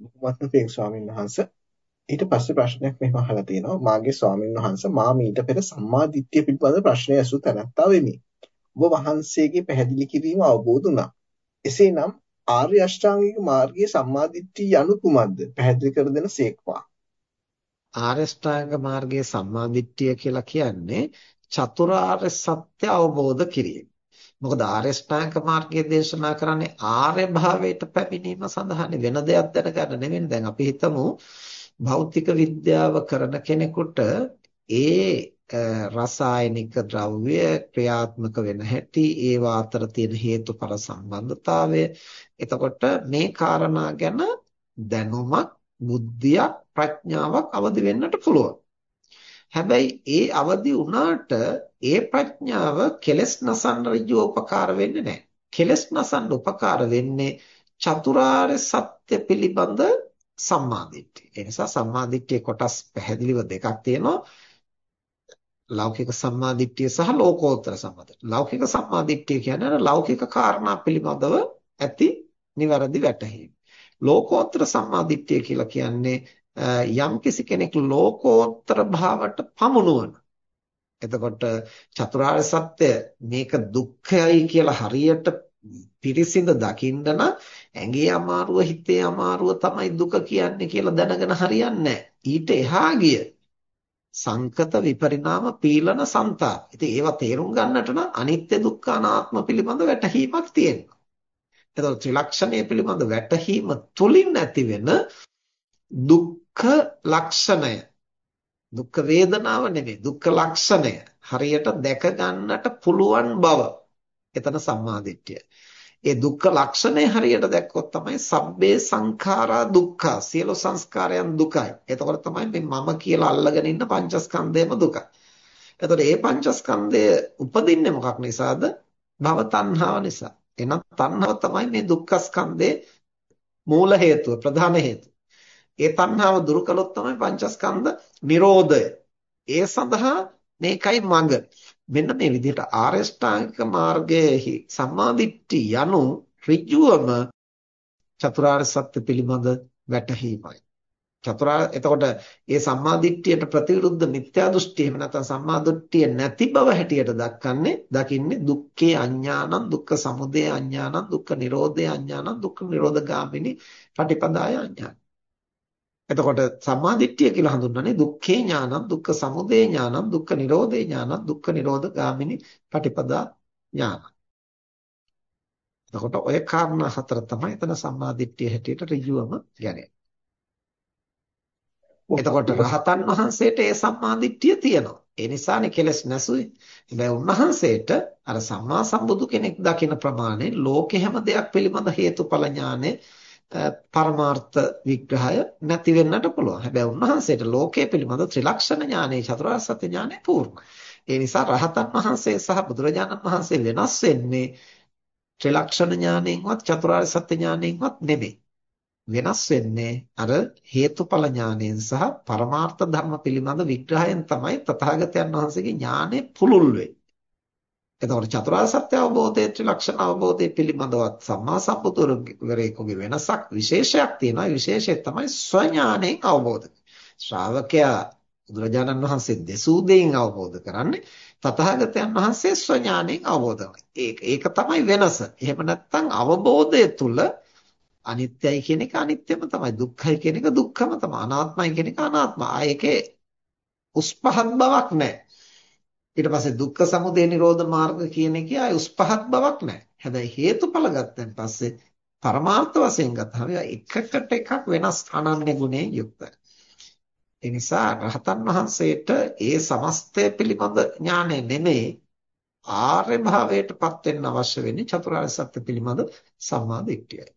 බොහොමත්ම පිං ස්වාමීන් වහන්සේ ඊට පස්සේ ප්‍රශ්නයක් මෙහෙම අහලා තියෙනවා මාගේ ස්වාමීන් වහන්සේ මා මීට පෙර සම්මා දිට්ඨිය පිළිබඳ ප්‍රශ්නය ඇසූ තැනැත්තා වෙමි. ඔබ වහන්සේගේ පැහැදිලි කිරීම අවබෝධ වුණා. එසේනම් ආර්ය අෂ්ටාංගික මාර්ගයේ සම්මා දිට්ඨිය යනු කුමක්ද? පැහැදිලි කර දෙන සේක්වා. ආර්ය අෂ්ටාංග මාර්ගයේ සම්මා දිට්ඨිය කියලා කියන්නේ චතුරාර්ය සත්‍ය අවබෝධ කිරීම. මොකද ආර්ය ශ්‍රාංක මාර්ගයේ දේශනා කරන්නේ ආර්ය භාවයට පැමිණීම සඳහානේ වෙන දෙයක් දැනගන්න නෙවෙයි. දැන් අපි හිතමු භෞතික විද්‍යාව කරන කෙනෙකුට ඒ රසායනික ද්‍රව්‍ය ක්‍රියාත්මක වෙන හැටි ඒවා අතර තියෙන හේතුඵල සම්බන්ධතාවය. එතකොට මේ කාරණා ගැන දැනුමක් බුද්ධියක් ප්‍රඥාවක් අවදි වෙන්නට පුළුවන්. හැබැයි ඒ අවදි වුණාට ඒ ප්‍රඥාව කෙලස් නසන්න ඍජුව උපකාර වෙන්නේ නැහැ. කෙලස් නසන්න උපකාර වෙන්නේ චතුරාර්ය සත්‍ය පිළිබඳ සම්මාදිට්ඨිය. ඒ නිසා සම්මාදිට්ඨියේ කොටස් පැහැදිලිව දෙකක් තියෙනවා. ලෞකික සම්මාදිට්ඨිය සහ ලෝකෝත්තර සම්මාදිට්ඨිය. ලෞකික සම්මාදිට්ඨිය කියන්නේ ලෞකික කාරණා පිළිබඳව ඇති නිවැරදි වැටහීම. ලෝකෝත්තර සම්මාදිට්ඨිය කියලා කියන්නේ යම්කිසි කෙනෙක් ලෝකෝත්තර භාවයට පමුණුවන. එතකොට චතුරාර්ය සත්‍ය මේක දුක්ඛයයි කියලා හරියට පිරිසිඳ දකින්න නම් ඇඟේ අමාරුව හිතේ අමාරුව තමයි දුක කියන්නේ කියලා දැනගෙන හරියන්නේ ඊට එහා ගිය සංකත විපරිණාම පීලන සංතාප. ඉතින් ඒවා තේරුම් ගන්නට නම් අනිත්‍ය දුක්ඛ අනාත්ම පිළිබඳ වැටහීමක් තියෙනවා. එතකොට ත්‍රිලක්ෂණය පිළිබඳ වැටහීම තුලින් ඇති වෙන දුක්ඛ ලක්ෂණය දුක්ඛ වේදනාව නෙමෙයි දුක්ඛ ලක්ෂණය හරියට දැක ගන්නට පුළුවන් බව එතන සම්මාදිට්ඨිය. ඒ දුක්ඛ ලක්ෂණය හරියට දැක්කොත් තමයි සබ්බේ සංඛාරා දුක්ඛ සියලු සංස්කාරයන් දුකයි. එතකොට තමයි මේ මම කියලා අල්ලගෙන ඉන්න පංචස්කන්ධයම දුකයි. එතකොට මේ පංචස්කන්ධය උපදින්නේ මොකක් නිසාද? භව තණ්හාව නිසා. එහෙනම් තණ්හාව තමයි මේ දුක්ඛ ස්කන්ධේ මූල හේතුව ප්‍රධාන හේතුව. ඒ තණ්හාව දුරු කළොත් තමයි පංචස්කන්ධ නිරෝධය. ඒ සඳහා මේකයි මඟ. මෙන්න මේ විදිහට ආරෂ්ඨාංගික මාර්ගයේ සම්මාදිට්ඨි යනු ඍජුවම චතුරාර්ය සත්‍ය පිළිබඳ වැටහීමයි. චතුරාර්ය එතකොට මේ සම්මාදිට්ඨියට ප්‍රතිවිරුද්ධ මිත්‍යා දෘෂ්ටි එහෙම නැත්නම් සම්මාදිට්ඨිය නැති බව හැටියට දක්වන්නේ දකින්නේ දුක්ඛේ අඥානං දුක්ඛ සමුදය අඥානං දුක්ඛ නිරෝධය අඥානං දුක්ඛ නිරෝධගාමිනී පටිපදාය අඥානං එතකොට සම්මාදිට්ඨිය කියලා හඳුන්වන්නේ දුක්ඛේ ඥානං දුක්ඛ සමුදය ඥානං දුක්ඛ නිරෝධේ ඥානං දුක්ඛ නිරෝධ ගාමිනී පටිපදා ඥානං. එතකොට ඔය කාරණා හතර තමයි එතන සම්මාදිට්ඨිය හැටියට ඍජුවම ගැනේ. එතකොට රහතන් වහන්සේට ඒ සම්මාදිට්ඨිය තියෙනවා. ඒ නිසානේ කෙලස් නැසුවේ. හැබැයි උන්වහන්සේට අර සම්මා සම්බුදු කෙනෙක් දකින ප්‍රමාණය ලෝකෙ හැම දෙයක් පිළිබඳ හේතුඵල ඥානෙ පරමාර්ථ විග්‍රහය නැති වෙන්නට පුළුවන්. හැබැයි උන්වහන්සේට ලෝකයේ පිළිබඳ ත්‍රිලක්ෂණ ඥානෙ චතුරාර්ය සත්‍ය ඥානෙ පූර්ණයි. ඒ නිසා රහතන් වහන්සේ සහ බුදුරජාණන් වහන්සේ වෙනස් වෙන්නේ ත්‍රිලක්ෂණ ඥාණයෙන්වත් චතුරාර්ය සත්‍ය ඥාණයෙන්වත් නෙමෙයි. වෙනස් වෙන්නේ අර හේතුඵල ඥාණයෙන් සහ පරමාර්ථ ධර්ම පිළිබඳ විග්‍රහයෙන් තමයි තථාගතයන් වහන්සේගේ ඥානෙ පුළුල් වෙන්නේ. එතකොට චතුරාර්ය සත්‍ය අවබෝධයේ ත්‍රිලක්ෂණ අවබෝධයේ පිළිබඳවත් සම්මා සම්බුදුරෙකුගේ වෙනසක් විශේෂයක් තියෙනවා. ඒ විශේෂය තමයි ස්වඥාණයෙන් අවබෝධ. ශ්‍රාවකයා බුදුරජාණන් වහන්සේ දෙසූ දෙයින් අවබෝධ කරන්නේ තථාගතයන් වහන්සේ ස්වඥාණයෙන් අවබෝධ ඒක ඒක තමයි වෙනස. එහෙම නැත්නම් අවබෝධය තුල අනිත්‍යයි කියන එක අනිත්‍යම තමයි. දුක්ඛයි කියන එක දුක්ඛම තමයි. අනාත්මයි කියන එක අනාත්මයි. ආයේකේ උස් පහත් බවක් නැහැ. ඊට පස්සේ දුක්ඛ සමුදය නිරෝධ මාර්ග කියන එකේ ආය උස් පහත් බවක් නැහැ. හැබැයි හේතුඵල ගත්තන් පස්සේ පරමාර්ථ වශයෙන් ගත්තාම එකකට එකක් වෙනස් අනන්‍ය ගුණයෙන් යුක්තයි. ඒ නිසා රහතන් වහන්සේට ඒ සමස්තය පිළිබඳ ඥානය නෙමෙයි ආර්ය භාවයටපත් වෙන්න අවශ්‍ය වෙන්නේ චතුරාර්ය සත්‍ය පිළිබඳ සම්මා දිට්ඨියයි.